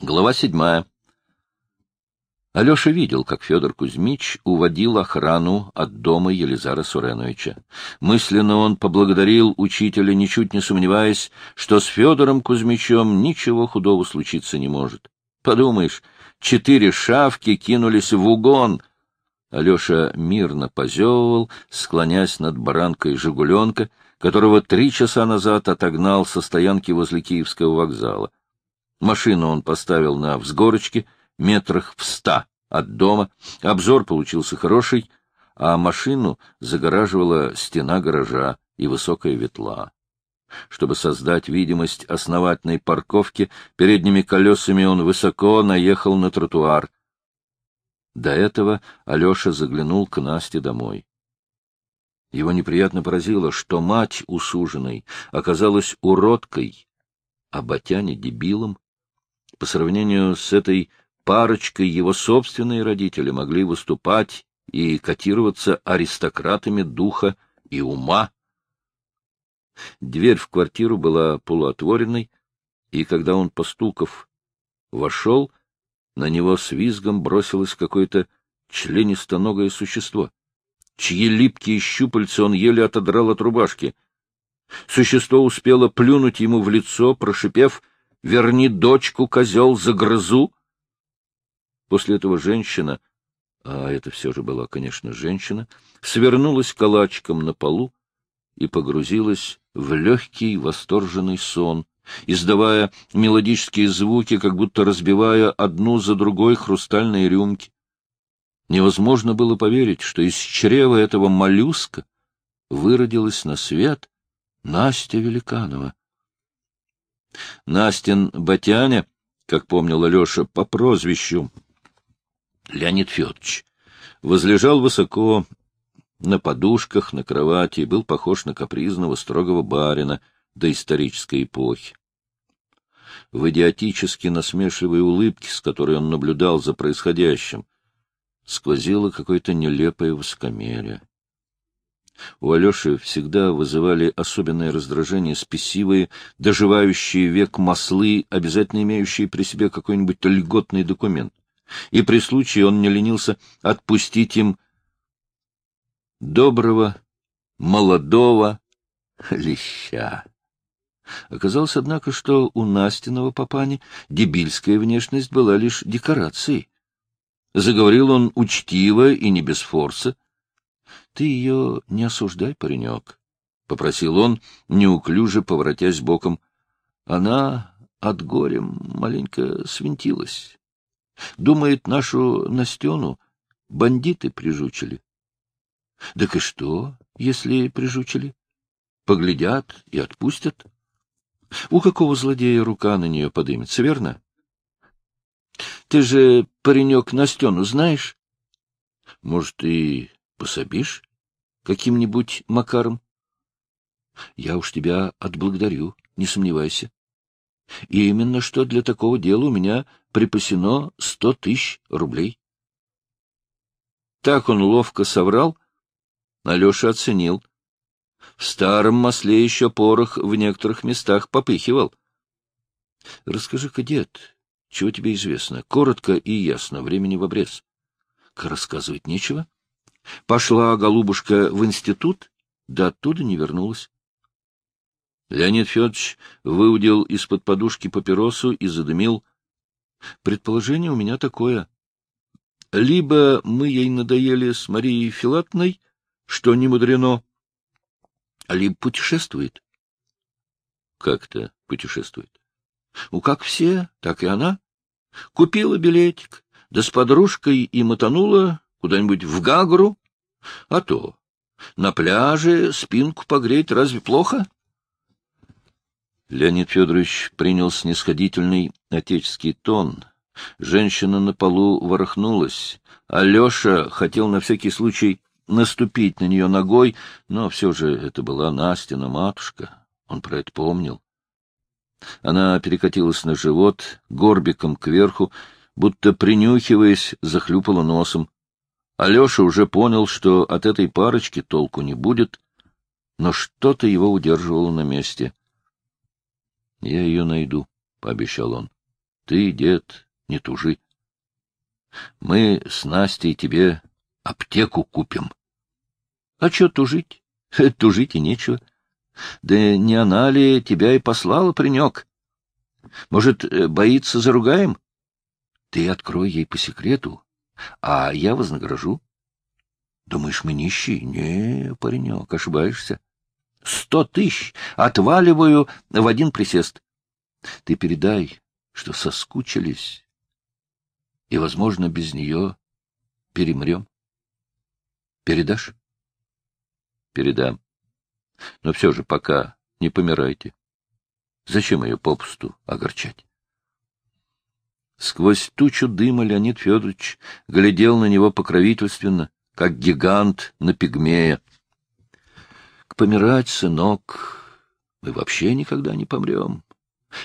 Глава седьмая. Алеша видел, как Федор Кузьмич уводил охрану от дома Елизара Суреновича. Мысленно он поблагодарил учителя, ничуть не сомневаясь, что с Федором Кузьмичем ничего худого случиться не может. Подумаешь, четыре шавки кинулись в угон. Алеша мирно позевывал, склонясь над баранкой «Жигуленка», которого три часа назад отогнал со стоянки возле Киевского вокзала. Машину он поставил на взгорочке, метрах в ста от дома. Обзор получился хороший, а машину загораживала стена гаража и высокая ветла. Чтобы создать видимость основательной парковки, передними колесами он высоко наехал на тротуар. До этого Алеша заглянул к Насте домой. Его неприятно поразило, что мать усуженной оказалась уродкой, а Батяне — дебилом. По сравнению с этой парочкой его собственные родители могли выступать и котироваться аристократами духа и ума. Дверь в квартиру была полуотворенной, и когда он, постуков, вошел, на него с визгом бросилось какое-то членистоногое существо, чьи липкие щупальца он еле отодрал от рубашки. Существо успело плюнуть ему в лицо, прошипев — верни дочку, козел, загрызу. После этого женщина, а это все же была, конечно, женщина, свернулась калачиком на полу и погрузилась в легкий восторженный сон, издавая мелодические звуки, как будто разбивая одну за другой хрустальные рюмки. Невозможно было поверить, что из чрева этого моллюска выродилась на свет Настя Великанова. Настин Батяня, как помнил Алеша, по прозвищу Леонид Федорович, возлежал высоко на подушках на кровати и был похож на капризного строгого барина доисторической эпохи. В идиотически насмешливой улыбке, с которой он наблюдал за происходящим, сквозило какое-то нелепое высокомерие. У Алеши всегда вызывали особенное раздражение спесивые, доживающие век маслы, обязательно имеющие при себе какой-нибудь льготный документ. И при случае он не ленился отпустить им доброго, молодого леща. Оказалось, однако, что у Настиного папани дебильская внешность была лишь декорацией. Заговорил он учтиво и не без форса, ты ее не осуждай, паренек, — попросил он, неуклюже поворотясь боком. Она от горя маленько свинтилась. Думает, нашу Настену бандиты прижучили. — Так и что, если прижучили? Поглядят и отпустят. У какого злодея рука на нее подымется, верно? Ты же, паренек, Настену знаешь? Может, и пособишь? Каким-нибудь макаром? Я уж тебя отблагодарю, не сомневайся. И именно что для такого дела у меня припасено сто тысяч рублей. Так он ловко соврал, Алеша оценил. В старом масле еще порох в некоторых местах попыхивал. — Расскажи-ка, дед, чего тебе известно? Коротко и ясно, времени в обрез. — Рассказывать нечего? — Пошла голубушка в институт, да оттуда не вернулась. Леонид Федорович выудил из-под подушки папиросу и задымил. Предположение у меня такое. Либо мы ей надоели с Марией Филатной, что не мудрено, либо путешествует. Как-то путешествует. Ну, как все, так и она. Купила билетик, да с подружкой и мотанула Куда-нибудь в Гагру? А то. На пляже спинку погреть разве плохо? Леонид Федорович принял снисходительный отеческий тон. Женщина на полу ворохнулась. Алеша хотел на всякий случай наступить на нее ногой, но все же это была Настина матушка. Он про это помнил. Она перекатилась на живот, горбиком кверху, будто принюхиваясь, захлюпала носом. Алеша уже понял, что от этой парочки толку не будет, но что-то его удерживало на месте. — Я ее найду, — пообещал он. Ты, дед, не тужи. Мы с Настей тебе аптеку купим. А что тужить? Тужить и нечего. Да не она ли тебя и послала, принек? Может, э, боится заругаем? Ты открой ей по секрету, а я вознагражу. Думаешь, мы нищие? Не, паренек, ошибаешься. Сто тысяч отваливаю в один присест. Ты передай, что соскучились, и, возможно, без нее перемрем. Передашь? Передам. Но все же пока не помирайте. Зачем ее попусту огорчать? Сквозь тучу дыма Леонид Федорович глядел на него покровительственно, как гигант на пигмея. — К помирать, сынок, мы вообще никогда не помрем.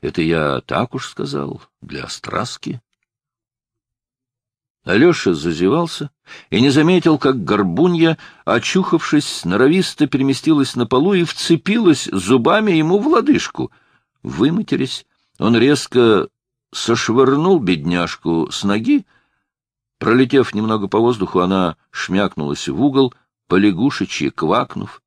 Это я так уж сказал, для страстки. Алеша зазевался и не заметил, как горбунья, очухавшись, норовисто переместилась на полу и вцепилась зубами ему в лодыжку. Выматерясь, он резко сошвырнул бедняжку с ноги. Пролетев немного по воздуху, она шмякнулась в угол, полягушечьи квакнув.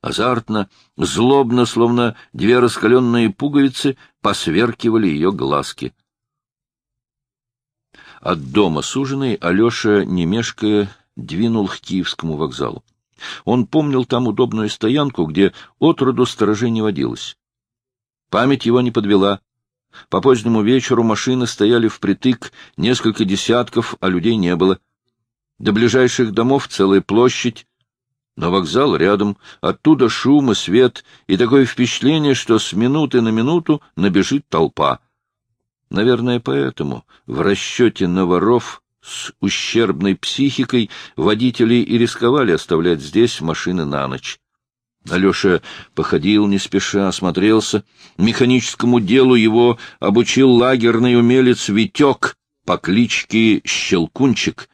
Азартно, злобно, словно две раскаленные пуговицы, посверкивали ее глазки. От дома суженой Алеша, не мешкая, двинул к Киевскому вокзалу. Он помнил там удобную стоянку, где отроду сторожей не водилось. Память его не подвела. По позднему вечеру машины стояли впритык, несколько десятков, а людей не было. До ближайших домов целая площадь, но вокзал рядом, оттуда шум и свет, и такое впечатление, что с минуты на минуту набежит толпа. Наверное, поэтому в расчете на воров с ущербной психикой водители и рисковали оставлять здесь машины на ночь. Алеша походил не спеша, осмотрелся. Механическому делу его обучил лагерный умелец Витек по кличке Щелкунчик.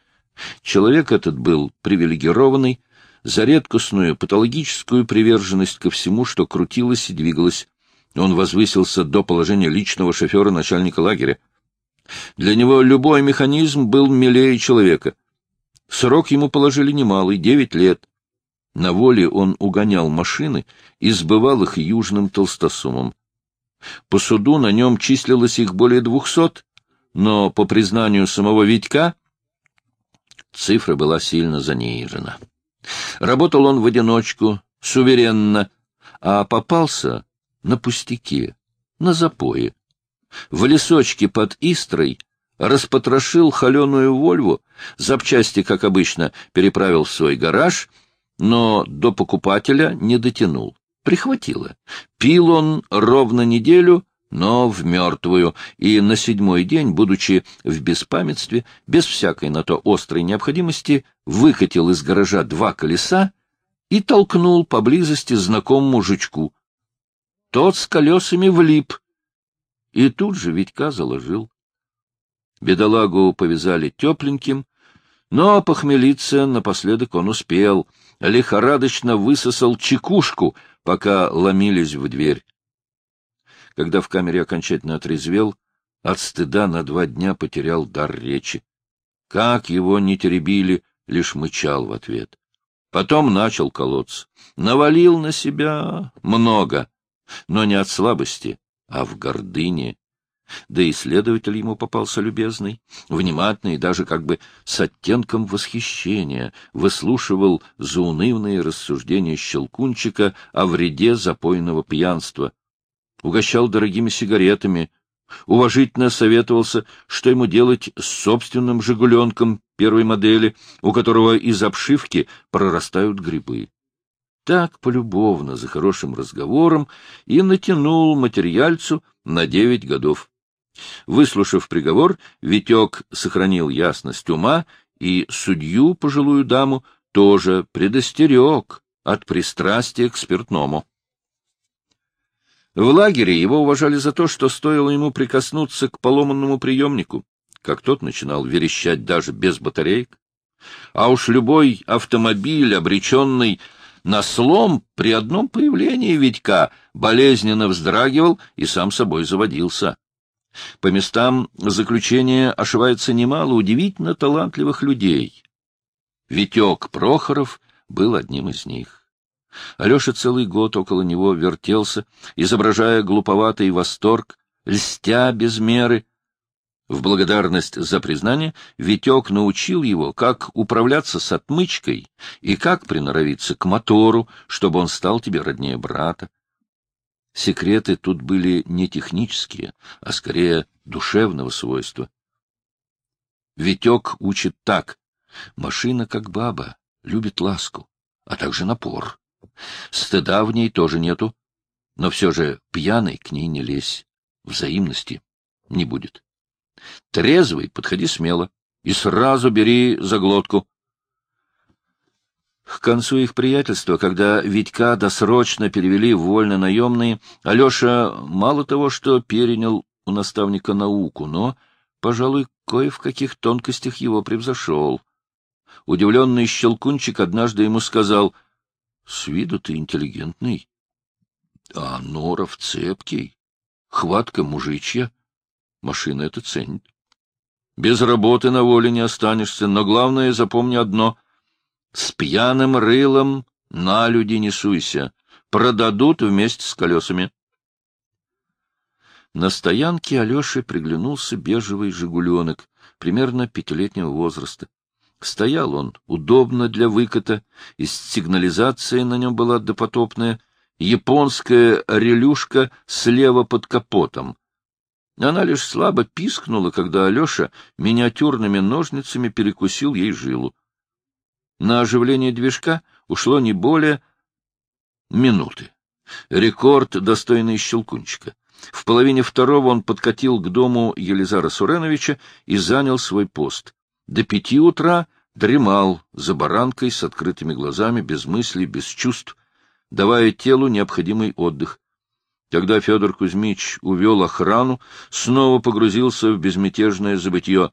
Человек этот был привилегированный, за редкостную патологическую приверженность ко всему, что крутилось и двигалось. Он возвысился до положения личного шофера начальника лагеря. Для него любой механизм был милее человека. Срок ему положили немалый — девять лет. На воле он угонял машины и сбывал их южным толстосумом. По суду на нем числилось их более двухсот, но, по признанию самого Витька, цифра была сильно занижена. Работал он в одиночку, суверенно, а попался на пустяке, на запое. В лесочке под Истрой распотрошил холеную Вольву, запчасти, как обычно, переправил в свой гараж, но до покупателя не дотянул. Прихватило. Пил он ровно неделю, но в мертвую, и на седьмой день, будучи в беспамятстве, без всякой на то острой необходимости, выкатил из гаража два колеса и толкнул поблизости знакомому жучку. Тот с колесами влип, и тут же Витька заложил. Бедолагу повязали тепленьким, но похмелиться напоследок он успел, лихорадочно высосал чекушку, пока ломились в дверь. Когда в камере окончательно отрезвел, от стыда на два дня потерял дар речи. Как его не теребили, лишь мычал в ответ. Потом начал колоться. Навалил на себя много, но не от слабости, а в гордыне. Да и следователь ему попался любезный, внимательный, даже как бы с оттенком восхищения, выслушивал заунывные рассуждения Щелкунчика о вреде запойного пьянства, угощал дорогими сигаретами, уважительно советовался, что ему делать с собственным «Жигуленком» первой модели, у которого из обшивки прорастают грибы. Так полюбовно, за хорошим разговором, и натянул материальцу на девять годов. Выслушав приговор, Витек сохранил ясность ума и судью, пожилую даму, тоже предостерег от пристрастия к спиртному. В лагере его уважали за то, что стоило ему прикоснуться к поломанному приемнику, как тот начинал верещать даже без батареек. А уж любой автомобиль, обреченный на слом, при одном появлении Витька болезненно вздрагивал и сам собой заводился. По местам заключения ошивается немало удивительно талантливых людей. Витек Прохоров был одним из них. Алеша целый год около него вертелся, изображая глуповатый восторг, льстя без меры. В благодарность за признание Витек научил его, как управляться с отмычкой и как приноровиться к мотору, чтобы он стал тебе роднее брата. Секреты тут были не технические, а скорее душевного свойства. Витек учит так. Машина, как баба, любит ласку, а также напор. Стыда в ней тоже нету, но все же пьяный к ней не лезь. Взаимности не будет. Трезвый подходи смело и сразу бери за глотку. К концу их приятельства, когда Витька досрочно перевели в вольно-наемные, Алеша мало того, что перенял у наставника науку, но, пожалуй, кое в каких тонкостях его превзошел. Удивленный Щелкунчик однажды ему сказал, — С виду ты интеллигентный, а норов цепкий, хватка мужичья, машина это ценит. Без работы на воле не останешься, но главное запомни одно — с пьяным рылом на люди не суйся. Продадут вместе с колесами. На стоянке Алёше приглянулся бежевый «Жигуленок», примерно пятилетнего возраста. Стоял он удобно для выката, и сигнализация на нем была допотопная, японская релюшка слева под капотом. Она лишь слабо пискнула, когда Алеша миниатюрными ножницами перекусил ей жилу. На оживление движка ушло не более минуты. Рекорд, достойный Щелкунчика. В половине второго он подкатил к дому Елизара Суреновича и занял свой пост. До пяти утра дремал за баранкой с открытыми глазами, без мыслей, без чувств, давая телу необходимый отдых. Когда Федор Кузьмич увел охрану, снова погрузился в безмятежное забытье.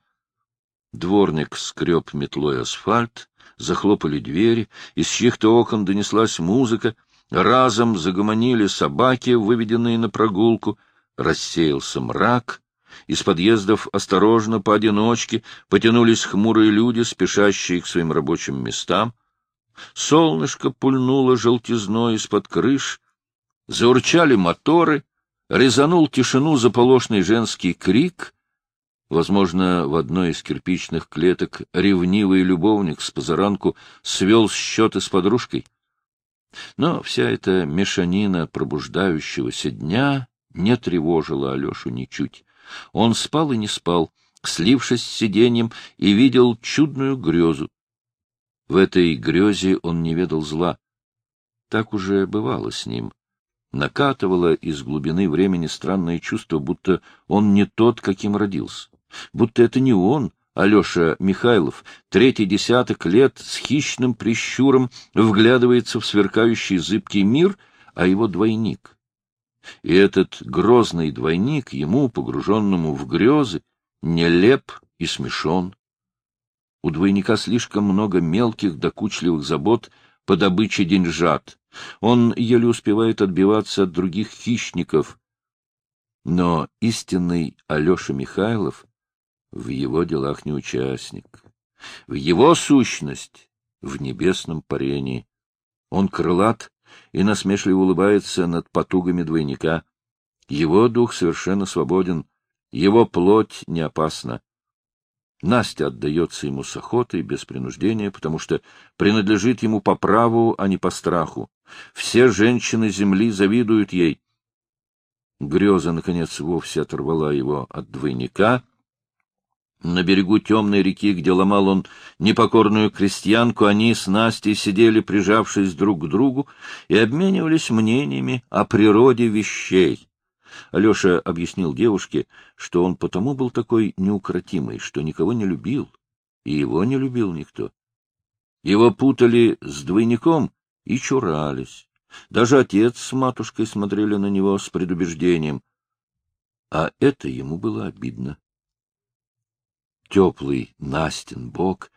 Дворник скреб метлой асфальт, захлопали двери, из чьих-то окон донеслась музыка, разом загомонили собаки, выведенные на прогулку, рассеялся мрак, из подъездов осторожно, поодиночке, потянулись хмурые люди, спешащие к своим рабочим местам. Солнышко пульнуло желтизной из-под крыш, заурчали моторы, резанул тишину заполошный женский крик — Возможно, в одной из кирпичных клеток ревнивый любовник с позаранку свел счеты с подружкой. Но вся эта мешанина пробуждающегося дня не тревожила Алешу ничуть. Он спал и не спал, слившись с сиденьем, и видел чудную грезу. В этой грезе он не ведал зла. Так уже бывало с ним накатывало из глубины времени странное чувство, будто он не тот, каким родился будто это не он, Алеша Михайлов, третий десяток лет с хищным прищуром вглядывается в сверкающий зыбкий мир, а его двойник. И этот грозный двойник ему, погруженному в грезы, нелеп и смешон. У двойника слишком много мелких докучливых забот по добыче деньжат. Он еле успевает отбиваться от других хищников. Но истинный Алеша Михайлов в его делах не участник. В его сущность в небесном парении. Он крылат и насмешливо улыбается над потугами двойника. Его дух совершенно свободен, его плоть не опасна. Настя отдается ему с охотой, без принуждения, потому что принадлежит ему по праву, а не по страху. Все женщины земли завидуют ей. Греза, наконец, вовсе оторвала его от двойника — на берегу темной реки, где ломал он непокорную крестьянку, они с Настей сидели, прижавшись друг к другу, и обменивались мнениями о природе вещей. Алеша объяснил девушке, что он потому был такой неукротимый, что никого не любил, и его не любил никто. Его путали с двойником и чурались. Даже отец с матушкой смотрели на него с предубеждением. А это ему было обидно. Теплый Настин бок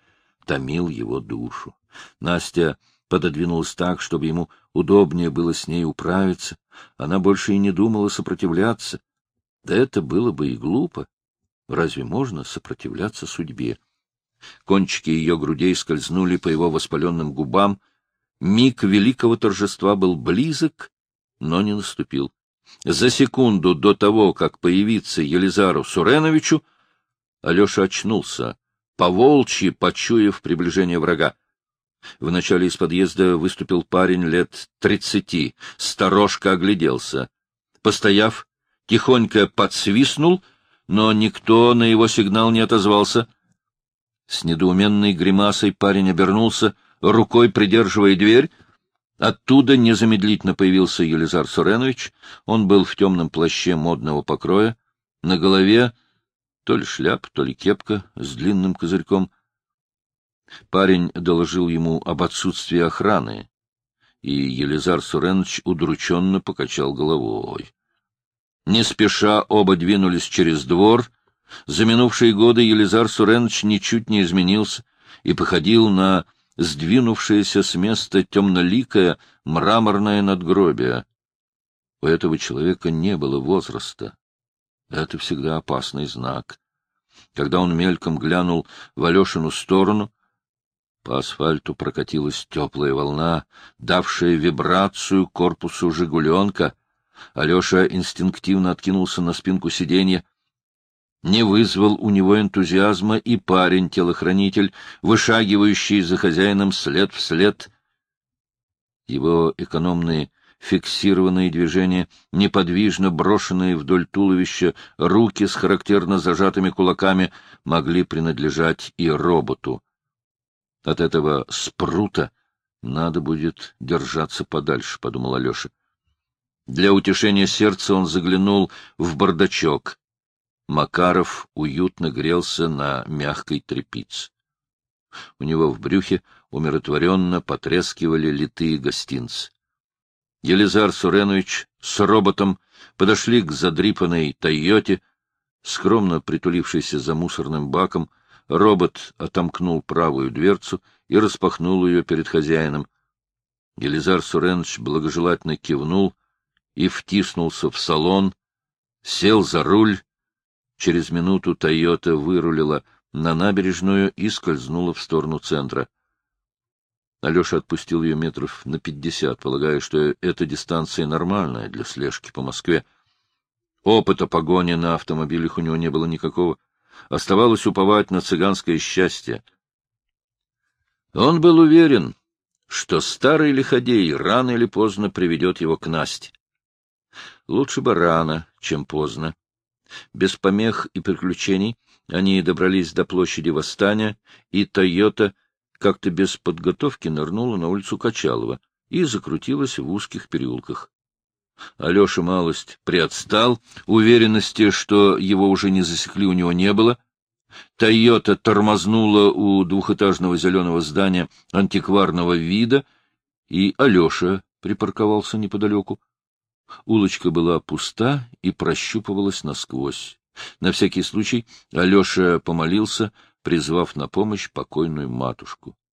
томил его душу. Настя пододвинулась так, чтобы ему удобнее было с ней управиться. Она больше и не думала сопротивляться. Да это было бы и глупо. Разве можно сопротивляться судьбе? Кончики ее грудей скользнули по его воспаленным губам. Миг великого торжества был близок, но не наступил. За секунду до того, как появиться Елизару Суреновичу, Алеша очнулся, поволчьи почуяв приближение врага. Вначале из подъезда выступил парень лет тридцати, сторожка огляделся. Постояв, тихонько подсвистнул, но никто на его сигнал не отозвался. С недоуменной гримасой парень обернулся, рукой придерживая дверь. Оттуда незамедлительно появился Елизар Суренович. Он был в темном плаще модного покроя. На голове то ли шляп, то ли кепка с длинным козырьком. Парень доложил ему об отсутствии охраны, и Елизар Суренович удрученно покачал головой. Не спеша оба двинулись через двор. За минувшие годы Елизар Суренович ничуть не изменился и походил на сдвинувшееся с места темноликое мраморное надгробие. У этого человека не было возраста. Это всегда опасный знак. Когда он мельком глянул в Алешину сторону, по асфальту прокатилась теплая волна, давшая вибрацию корпусу «Жигуленка», Алеша инстинктивно откинулся на спинку сиденья. Не вызвал у него энтузиазма и парень-телохранитель, вышагивающий за хозяином след в след. Его экономные фиксированные движения, неподвижно брошенные вдоль туловища, руки с характерно зажатыми кулаками могли принадлежать и роботу. От этого спрута надо будет держаться подальше, — подумал Алеша. Для утешения сердца он заглянул в бардачок. Макаров уютно грелся на мягкой тряпице. У него в брюхе умиротворенно потрескивали литые гостинцы. Елизар Суренович с роботом подошли к задрипанной «Тойоте», скромно притулившейся за мусорным баком, робот отомкнул правую дверцу и распахнул ее перед хозяином. Елизар Суренович благожелательно кивнул, и втиснулся в салон, сел за руль. Через минуту «Тойота» вырулила на набережную и скользнула в сторону центра. Алеша отпустил ее метров на пятьдесят, полагая, что эта дистанция нормальная для слежки по Москве. Опыта погони на автомобилях у него не было никакого. Оставалось уповать на цыганское счастье. Он был уверен, что старый лиходей рано или поздно приведет его к Насте. Лучше бы рано, чем поздно. Без помех и приключений они добрались до площади Восстания, и «Тойота» как-то без подготовки нырнула на улицу Качалова и закрутилась в узких переулках. Алеша малость приотстал, уверенности, что его уже не засекли, у него не было. «Тойота» тормознула у двухэтажного зеленого здания антикварного вида, и Алеша припарковался неподалеку. Улочка была пуста и прощупывалась насквозь. На всякий случай Алеша помолился, призвав на помощь покойную матушку.